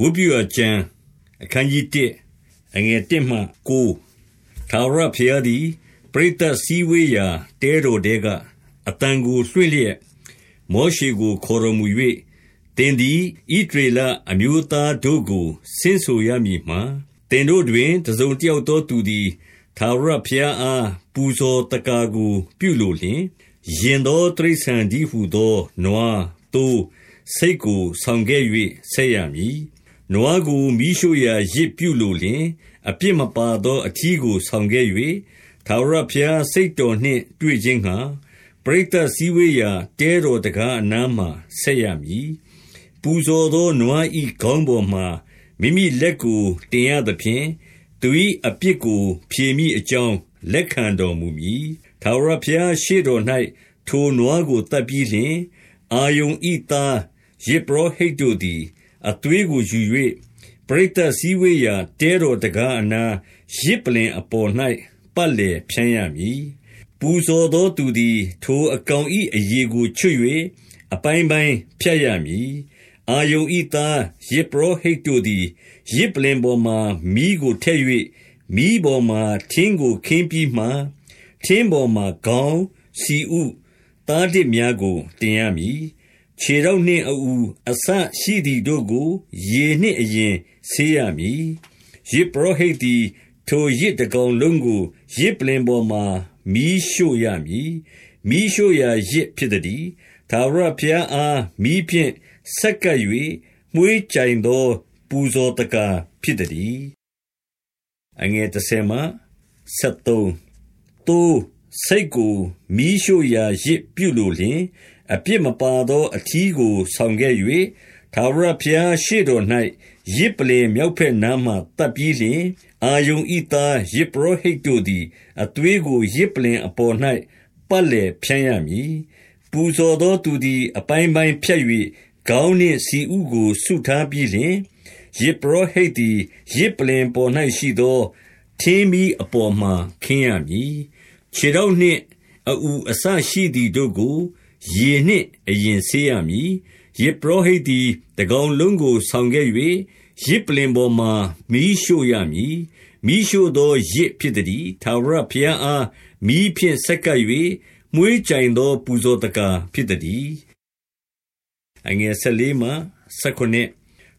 ဝတ်ပြုရာကျမ်းအခန်းကြီး1အငယ်1မှ9ထာဝရဘုရားသည်ပရိသတ်စည်းဝေးရာတဲတော်တဲကအတန်ကိုလွှင့်လျက်မောရှေကိုခေါ်တော်မူ၍တင်သည်ဣဒရေလအမျိုးသားတို့ကိုဆင့်ဆိုရမည်မှာတင်တို့တွင်တစုံတယောက်သောသူသည်ထာဝရဘုရားအားပူဇော်တကားကို ပြုလိုလျင်ရင်သောတိရစ္ဆာန်ဒီဟုသောနွားသိုးစိတ်ကိုဆောင်ခဲ့၍ဆက်ရမည်။ နွားကိုမိရှို့ရာရစ်ပြုလိုလျင် အပြစ်မပါသော အထီးကို ဆောင်ခဲ့၍ထာဝရဘုရားစိတ်တော်နှင့် တွေ့ခြင်းငှါ ပရိသတ်စည်းဝေးရာ တဲတော်တကားအနားမှာ ဆက်ရမည်။ပူဇော်သော နွား၏ခေါင်းပေါ်မှာ မိမိလက်ကို တင်ရသဖြင့် သူ၏အပြစ်ကို ဖြေမည်အကြောင်း လက်ခံတော်မူမည်။ထာဝရဘုရားရှေ့တော်၌ထိုနွားကို သတ်ပြီးလျှင်၊အာရုန်၏သား ယဇ်ပုရောဟိတ်တို့သည် အသွေးကိုယူ၍ပရိသတ်စည်းဝေးရာ တဲတော်တံခါးအနား ယဇ်ပလ္လင်အပေါ်၌ပတ်လည်ဖြန်းရမည်။ပူဇော်သောသူသည် ထိုအကောင်၏အရေကို ချွတ်၍အပိုင်းပိုင်းဖြတ်ရမည်။အာရုန်၏သား ယဇ်ပုရောဟိတ်တို့သည် ယဇ်ပလ္လင်ပေါ်မှာ မီးကိုထည့်၍မီးပေါ်မှာ ထင်းကိုခင်းပြီးမှ၊ထင်းပေါ်မှာ ခေါင်း၊ဆီဥ၊သားတစ်များကို တင်ရမည်။ ခြေထောက်နှင့်အအူအစရှိသည်တို့ကို ရေနှင့်အရင်ဆေးရမည်။ယဇ်ပုရောဟိတ်သည် ထိုယဇ်တကောင်လုံးကိုယဇ်ပလ္လင်ပေါ်မှာမီးရှို့ရမည်။မီးရှို့ရာယဇ်ဖြစ်သတည်း။ထာဝရဘုရားအားမီးဖြင့်ဆက်ကပ်၍မွှေးကြိုင်သော ပူဇော်သက္ကာဖြစ်သတည်း။သိုး၊ဆိတ် ကိုမီးရှို့ရာယဇ်ပြုလိုလျှင်၊အပြစ်မပါသောအထီးကိုဆောင်ခဲ့၍၊ထာဝရဘုရားရှေ့တော်၌ယဇ်ပလ္လင်မြောက်ဘက်နားမှာသတ်ပြီးလျှင်၊အာရုန်၏သားယဇ်ပုရောဟိတ်တို့သည်အသွေးကိုယဇ်ပလ္လင်အပေါ်၌ပတ်လည်ဖြန်းရမည်။ပူဇော်သောသူသည်အပိုင်းပိုင်းဖြတ်၍ခေါင်းနှင့်ဆီဥကိုစုထားပြီးလျှင်၊ယဇ်ပုရောဟိတ်သည်ယဇ်ပလ္လင်ပေါ်၌ရှိသောထင်းမီးအပေါ်မှာခင်းရမည်။ ခြေထောက်နှင့် အအူအစရှိသည်တို့ကို ရေနှင့်အရင်ဆေးရမည်။ယဇ်ပုရောဟိတ်သည် တကောင်လုံးကို ဆောင်ခဲ့၍ယဇ်ပလ္လင်ပေါ်မှာ မီးရှို့ရမည်။မီးရှို့သောယဇ်ဖြစ်သတည်း။ထာဝရဘုရားအား မီးဖြင့် ဆက်ကပ်၍မွှေးကြိုင်သော ပူဇော်သက္ကာဖြစ်သတည်း။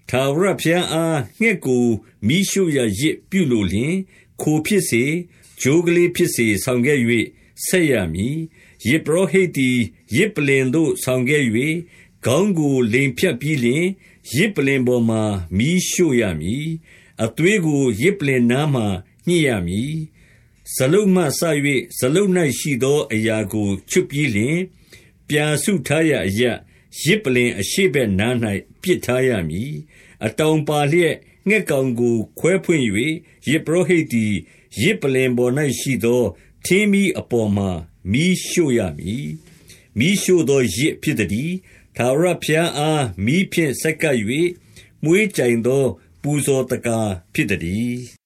ထာဝရဘုရားအား ငှက်ကို မီးရှို့ရာယဇ်ပြုလိုလျှင်၊ခိုဖြစ်စေ၊ ချိုးကလေးဖြစ်စေဆောင်ခဲ့၍ဆက်ရမည်။ယဇ်ပုရောဟိတ်သည်ယဇ်ပလ္လင်သို့ဆောင်ခဲ့၍ခေါင်းကိုလိမ်ဖြတ်ပြီးလျှင်၊ယဇ်ပလ္လင်ပေါ်မှာမီးရှို့ရမည်။အသွေးကိုယဇ်ပလ္လင်နားမှာညှစ်ရမည်။စာလုတ်မှစ၍စာလုတ်၌ရှိသောအရာကိုချွတ်ပြီးလျှင်၊ပြာစုထားရာအရပ်၊ယဇ်ပလ္လင်အရှေ့ဘက်နား၌ပစ်ထားရမည်။အတောင်ပါလျက်ငှက်ကောင်ကိုခွဲဖွင့်၍ယဇ်ပုရောဟိတ်သည် ယဇ်ပလ္လင်ပေါ်၌ရှိသော ထင်းမီးအပေါ်မှာမီးရှို့ရမည်။မီးရှို့သောယဇ်ဖြစ်သတည်း။ထာဝရဘုရားအားမီးဖြင့်ဆက်ကပ်၍မွှေးကြိုင်သော ပူဇော်သက္ကာဖြစ်သတည်း